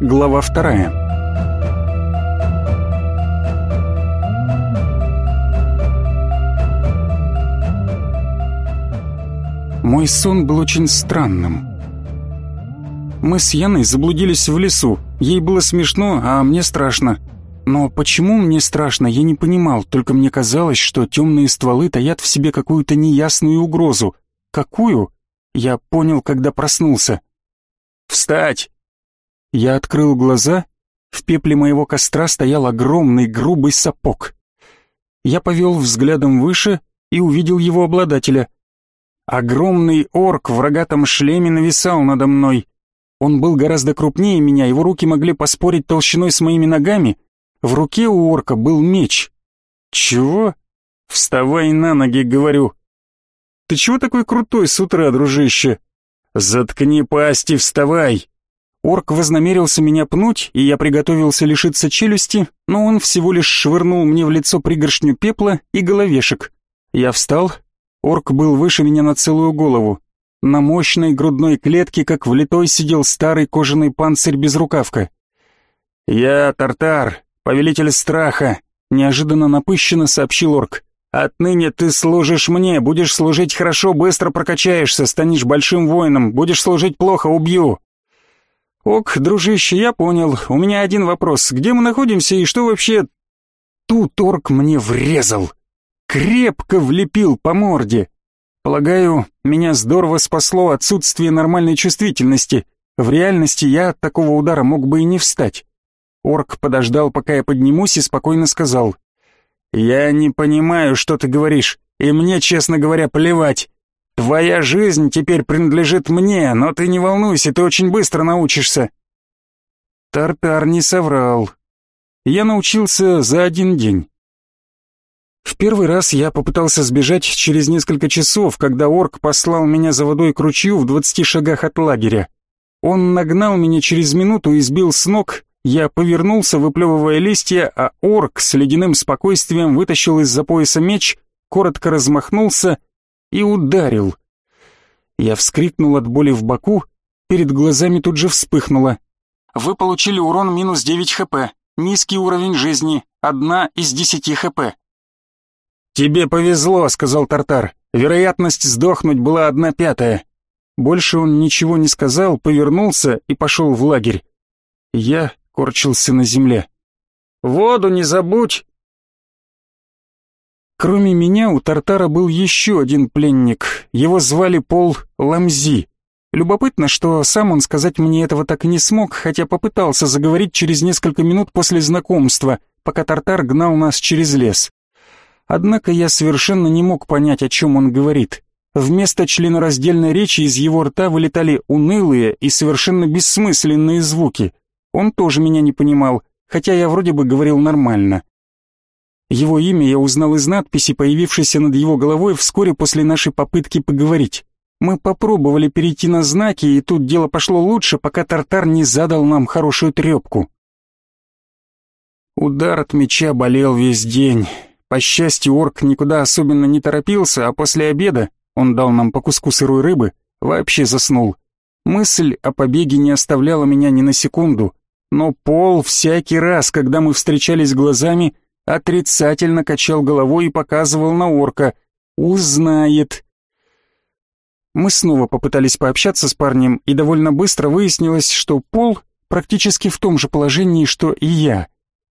Глава вторая. Мой сон был очень странным. Мы с Яной заблудились в лесу. Ей было смешно, а мне страшно. Но почему мне страшно, я не понимал, только мне казалось, что темные стволы таят в себе какую-то неясную угрозу. Какую? Я понял, когда проснулся. «Встать!» Я открыл глаза, в пепле моего костра стоял огромный грубый сапог. Я повел взглядом выше и увидел его обладателя. Огромный орк в рогатом шлеме нависал надо мной. Он был гораздо крупнее меня, его руки могли поспорить толщиной с моими ногами. В руке у орка был меч. «Чего?» «Вставай на ноги», — говорю. «Ты чего такой крутой с утра, дружище?» «Заткни пасть и вставай!» Орк вознамерился меня пнуть, и я приготовился лишиться челюсти, но он всего лишь швырнул мне в лицо пригоршню пепла и головешек. Я встал. Орк был выше меня на целую голову. На мощной грудной клетке, как влитой, сидел старый кожаный панцирь без рукавка. «Я Тартар, повелитель страха», — неожиданно напыщенно сообщил орк. «Отныне ты служишь мне, будешь служить хорошо, быстро прокачаешься, станешь большим воином, будешь служить плохо, убью». «Ок, дружище, я понял. У меня один вопрос. Где мы находимся и что вообще...» Тут орк мне врезал. Крепко влепил по морде. Полагаю, меня здорово спасло отсутствие нормальной чувствительности. В реальности я от такого удара мог бы и не встать. Орк подождал, пока я поднимусь, и спокойно сказал. «Я не понимаю, что ты говоришь, и мне, честно говоря, плевать. Твоя жизнь теперь принадлежит мне, но ты не волнуйся, ты очень быстро научишься. Тартар не соврал. Я научился за один день. В первый раз я попытался сбежать через несколько часов, когда орк послал меня за водой к ручью в двадцати шагах от лагеря. Он нагнал меня через минуту и сбил с ног, я повернулся, выплевывая листья, а орк с ледяным спокойствием вытащил из-за пояса меч, коротко размахнулся и ударил. Я вскрикнул от боли в боку, перед глазами тут же вспыхнуло. Вы получили урон минус 9 хп, низкий уровень жизни, одна из 10 хп. «Тебе повезло», — сказал Тартар. «Вероятность сдохнуть была одна пятая». Больше он ничего не сказал, повернулся и пошел в лагерь. Я корчился на земле. «Воду не забудь!» Кроме меня у Тартара был еще один пленник. Его звали Пол Ламзи. Любопытно, что сам он сказать мне этого так и не смог, хотя попытался заговорить через несколько минут после знакомства, пока Тартар гнал нас через лес. Однако я совершенно не мог понять, о чем он говорит. Вместо членораздельной речи из его рта вылетали унылые и совершенно бессмысленные звуки. Он тоже меня не понимал, хотя я вроде бы говорил нормально. Его имя я узнал из надписи, появившейся над его головой вскоре после нашей попытки поговорить. Мы попробовали перейти на знаки, и тут дело пошло лучше, пока Тартар не задал нам хорошую трепку. Удар от меча болел весь день. По счастью, орк никуда особенно не торопился, а после обеда, он дал нам по куску сырой рыбы, вообще заснул. Мысль о побеге не оставляла меня ни на секунду, но Пол всякий раз, когда мы встречались глазами, отрицательно качал головой и показывал на орка. «Узнает». Мы снова попытались пообщаться с парнем, и довольно быстро выяснилось, что Пол практически в том же положении, что и я.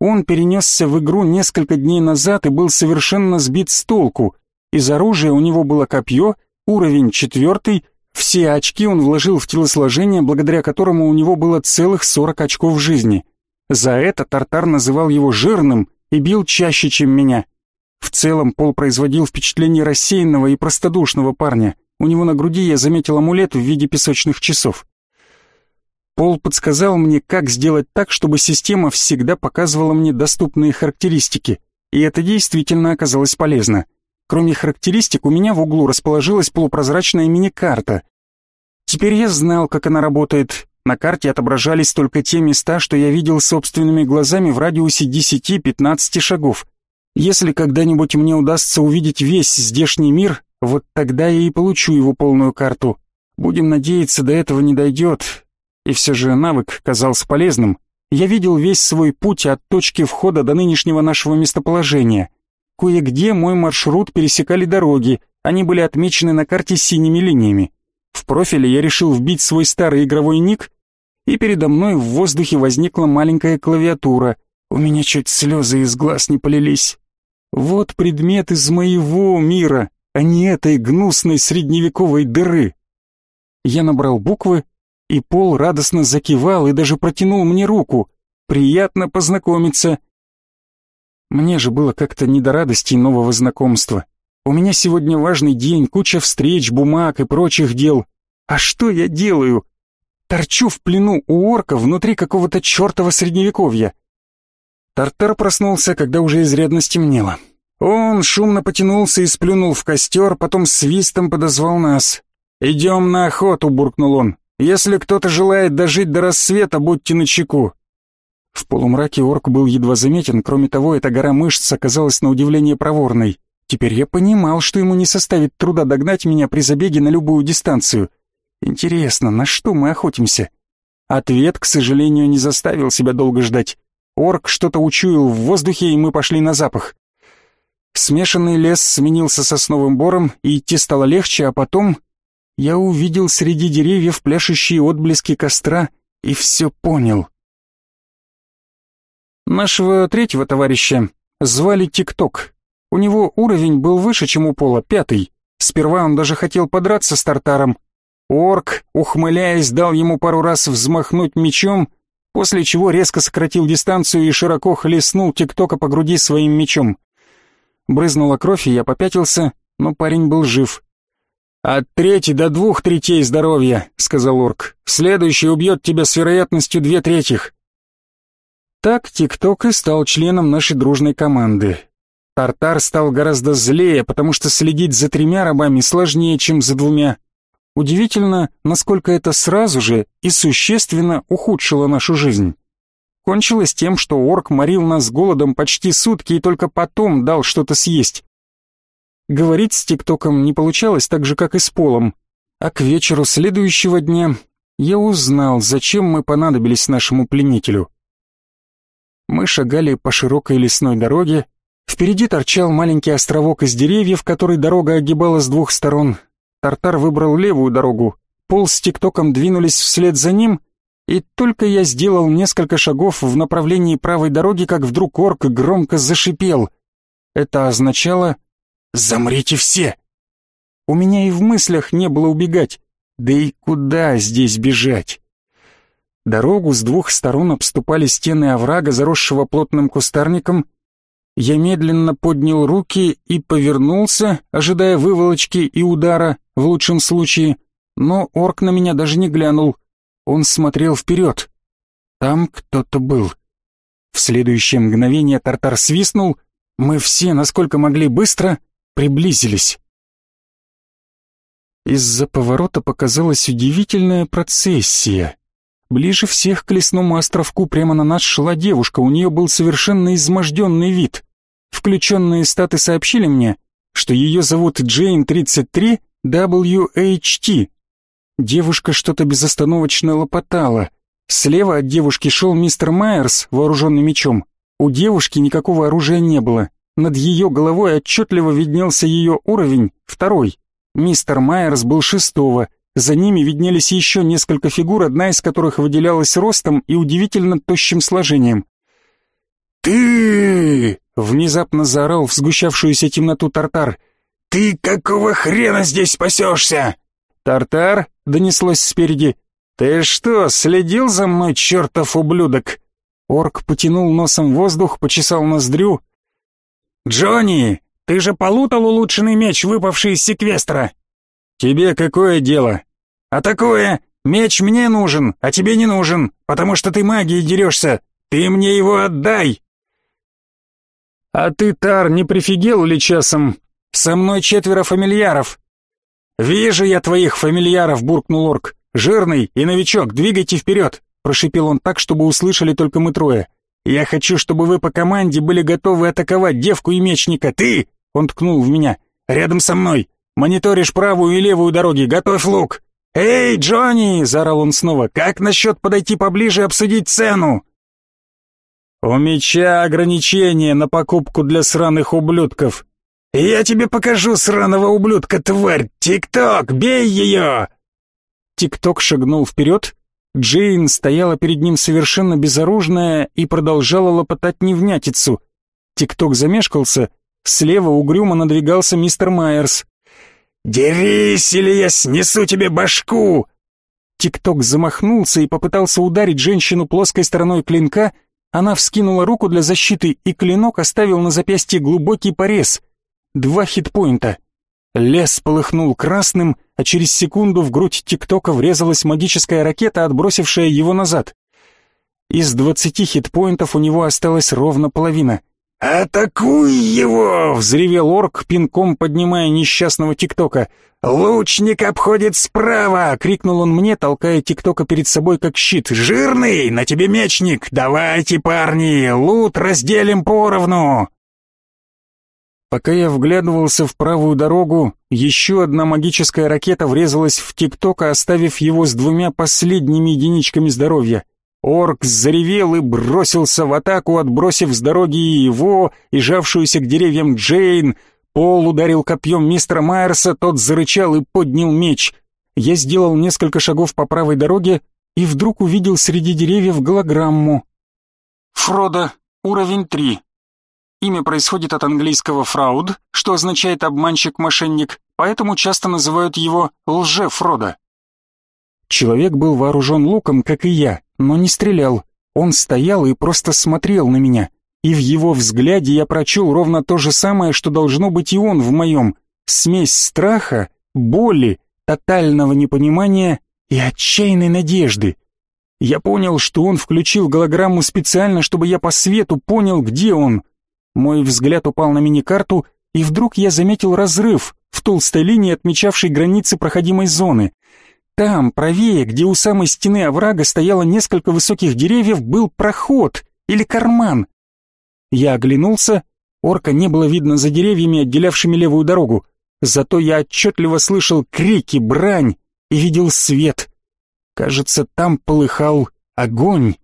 Он перенесся в игру несколько дней назад и был совершенно сбит с толку. Из оружия у него было копье, уровень четвертый, все очки он вложил в телосложение, благодаря которому у него было целых сорок очков жизни. За это Тартар называл его жирным и бил чаще, чем меня. В целом Пол производил впечатление рассеянного и простодушного парня. У него на груди я заметил амулет в виде песочных часов. Пол подсказал мне, как сделать так, чтобы система всегда показывала мне доступные характеристики, и это действительно оказалось полезно. Кроме характеристик, у меня в углу расположилась полупрозрачная мини-карта. Теперь я знал, как она работает, на карте отображались только те места, что я видел собственными глазами в радиусе 10-15 шагов. Если когда-нибудь мне удастся увидеть весь здешний мир, вот тогда я и получу его полную карту. Будем надеяться, до этого не дойдет. И все же навык казался полезным. Я видел весь свой путь от точки входа до нынешнего нашего местоположения. Кое-где мой маршрут пересекали дороги, они были отмечены на карте синими линиями. В профиле я решил вбить свой старый игровой ник, и передо мной в воздухе возникла маленькая клавиатура. У меня чуть слезы из глаз не полились. Вот предмет из моего мира, а не этой гнусной средневековой дыры. Я набрал буквы, и Пол радостно закивал и даже протянул мне руку. «Приятно познакомиться». Мне же было как-то не до радости нового знакомства. У меня сегодня важный день, куча встреч, бумаг и прочих дел. А что я делаю? Торчу в плену у орка внутри какого-то чертова средневековья. Тартар проснулся, когда уже изрядно стемнело. Он шумно потянулся и сплюнул в костер, потом свистом подозвал нас. «Идем на охоту», — буркнул он. «Если кто-то желает дожить до рассвета, будьте начеку». В полумраке орк был едва заметен, кроме того, эта гора мышц оказалась на удивление проворной. Теперь я понимал, что ему не составит труда догнать меня при забеге на любую дистанцию. Интересно, на что мы охотимся? Ответ, к сожалению, не заставил себя долго ждать. Орк что-то учуял в воздухе, и мы пошли на запах. Смешанный лес сменился сосновым бором, и идти стало легче, а потом я увидел среди деревьев пляшущие отблески костра и все понял. Нашего третьего товарища звали Тикток. У него уровень был выше, чем у Пола, пятый. Сперва он даже хотел подраться с Тартаром. Орк, ухмыляясь, дал ему пару раз взмахнуть мечом, после чего резко сократил дистанцию и широко хлестнул Тиктока по груди своим мечом. Брызнула кровь, и я попятился, но парень был жив. «От трети до двух третей здоровья», — сказал орк. «Следующий убьет тебя с вероятностью две третьих». Так ТикТок и стал членом нашей дружной команды. Тартар стал гораздо злее, потому что следить за тремя рабами сложнее, чем за двумя. Удивительно, насколько это сразу же и существенно ухудшило нашу жизнь. Кончилось тем, что орк морил нас голодом почти сутки и только потом дал что-то съесть. Говорить с ТикТоком не получалось так же, как и с Полом. А к вечеру следующего дня я узнал, зачем мы понадобились нашему пленителю. Мы шагали по широкой лесной дороге. Впереди торчал маленький островок из деревьев, который дорога огибала с двух сторон. Тартар выбрал левую дорогу. Пол с ТикТоком двинулись вслед за ним, и только я сделал несколько шагов в направлении правой дороги, как вдруг орк громко зашипел. Это означало Замрите все!» У меня и в мыслях не было убегать. Да и куда здесь бежать? Дорогу с двух сторон обступали стены оврага, заросшего плотным кустарником. Я медленно поднял руки и повернулся, ожидая выволочки и удара, в лучшем случае. Но орк на меня даже не глянул. Он смотрел вперед. Там кто-то был. В следующее мгновение Тартар свистнул. Мы все, насколько могли быстро, приблизились. Из-за поворота показалась удивительная процессия. Ближе всех к лесному островку прямо на нас шла девушка, у нее был совершенно изможденный вид. Включенные статы сообщили мне, что ее зовут Джейн 33 WHT. Девушка что-то безостановочно лопотала. Слева от девушки шел мистер Майерс, вооруженный мечом. У девушки никакого оружия не было. Над ее головой отчетливо виднелся ее уровень, второй. Мистер Майерс был шестого. За ними виднелись еще несколько фигур, одна из которых выделялась ростом и удивительно тощим сложением. «Ты!» — внезапно заорал в сгущавшуюся темноту Тартар. «Ты какого хрена здесь спасешься?» «Тартар?» — донеслось спереди. «Ты что, следил за мной, чертов ублюдок?» Орк потянул носом воздух, почесал ноздрю, «Джонни, ты же полутал улучшенный меч, выпавший из секвестра!» «Тебе какое дело?» «А такое, меч мне нужен, а тебе не нужен, потому что ты магией дерешься. Ты мне его отдай!» «А ты, Тар, не прифигел ли часом? Со мной четверо фамильяров!» «Вижу я твоих фамильяров!» — буркнул орк. «Жирный и новичок, двигайте вперед!» — прошипел он так, чтобы услышали только мы трое. Я хочу, чтобы вы по команде были готовы атаковать девку и мечника. Ты, он ткнул в меня, рядом со мной. Мониторишь правую и левую дороги, готовь лук. «Эй, Джонни!» — заорал он снова. «Как насчет подойти поближе и обсудить цену?» «У меча ограничение на покупку для сраных ублюдков». «Я тебе покажу сраного ублюдка, тварь! Тик-ток, бей ее!» Тик-ток шагнул вперед. Джейн стояла перед ним совершенно безоружная и продолжала лопотать невнятицу. Тик-ток замешкался. Слева угрюмо надвигался мистер Майерс. «Дерись, или я снесу тебе башку!» Тикток замахнулся и попытался ударить женщину плоской стороной клинка. Она вскинула руку для защиты, и клинок оставил на запястье глубокий порез. Два хитпоинта. Лес полыхнул красным, а через секунду в грудь Тиктока врезалась магическая ракета, отбросившая его назад. Из двадцати хитпоинтов у него осталась ровно половина. «Атакуй его!» — взревел орк, пинком поднимая несчастного Тиктока. «Лучник обходит справа!» — крикнул он мне, толкая Тиктока перед собой как щит. «Жирный! На тебе мечник! Давайте, парни! Лут разделим поровну!» Пока я вглядывался в правую дорогу, еще одна магическая ракета врезалась в Тиктока, оставив его с двумя последними единичками здоровья. Орк заревел и бросился в атаку, отбросив с дороги и его, и жавшуюся к деревьям Джейн. Пол ударил копьем мистера Майерса, тот зарычал и поднял меч. Я сделал несколько шагов по правой дороге и вдруг увидел среди деревьев голограмму. Фродо, уровень 3. Имя происходит от английского «фрауд», что означает «обманщик-мошенник», поэтому часто называют его «лже-Фродо». Человек был вооружен луком, как и я, но не стрелял. Он стоял и просто смотрел на меня. И в его взгляде я прочел ровно то же самое, что должно быть и он в моем. Смесь страха, боли, тотального непонимания и отчаянной надежды. Я понял, что он включил голограмму специально, чтобы я по свету понял, где он. Мой взгляд упал на мини-карту, и вдруг я заметил разрыв в толстой линии, отмечавшей границы проходимой зоны. Там, правее, где у самой стены оврага стояло несколько высоких деревьев, был проход или карман. Я оглянулся, орка не было видно за деревьями, отделявшими левую дорогу. Зато я отчетливо слышал крики, брань и видел свет. Кажется, там полыхал огонь.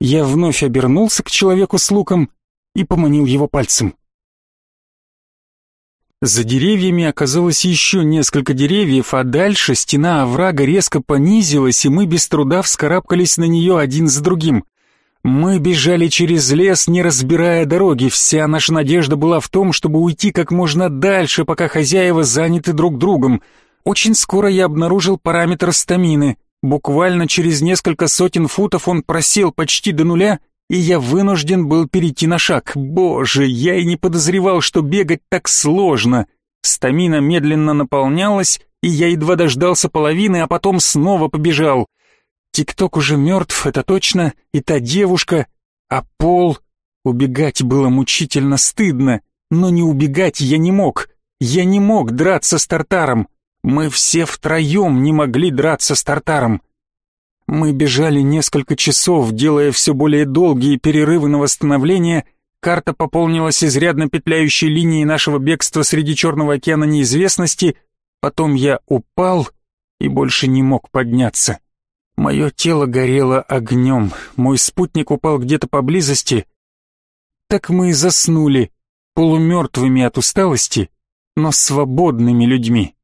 Я вновь обернулся к человеку с луком и поманил его пальцем. За деревьями оказалось еще несколько деревьев, а дальше стена оврага резко понизилась, и мы без труда вскарабкались на нее один за другим. Мы бежали через лес, не разбирая дороги, вся наша надежда была в том, чтобы уйти как можно дальше, пока хозяева заняты друг другом. Очень скоро я обнаружил параметр стамины. Буквально через несколько сотен футов он просел почти до нуля, и я вынужден был перейти на шаг. Боже, я и не подозревал, что бегать так сложно. Стамина медленно наполнялась, и я едва дождался половины, а потом снова побежал. Тикток уже мертв, это точно, и та девушка, а пол... Убегать было мучительно стыдно, но не убегать я не мог. Я не мог драться с Тартаром. Мы все втроем не могли драться с Тартаром. Мы бежали несколько часов, делая все более долгие перерывы на восстановление. Карта пополнилась изрядно петляющей линией нашего бегства среди Черного океана неизвестности. Потом я упал и больше не мог подняться. Мое тело горело огнем, мой спутник упал где-то поблизости. Так мы и заснули, полумертвыми от усталости, но свободными людьми.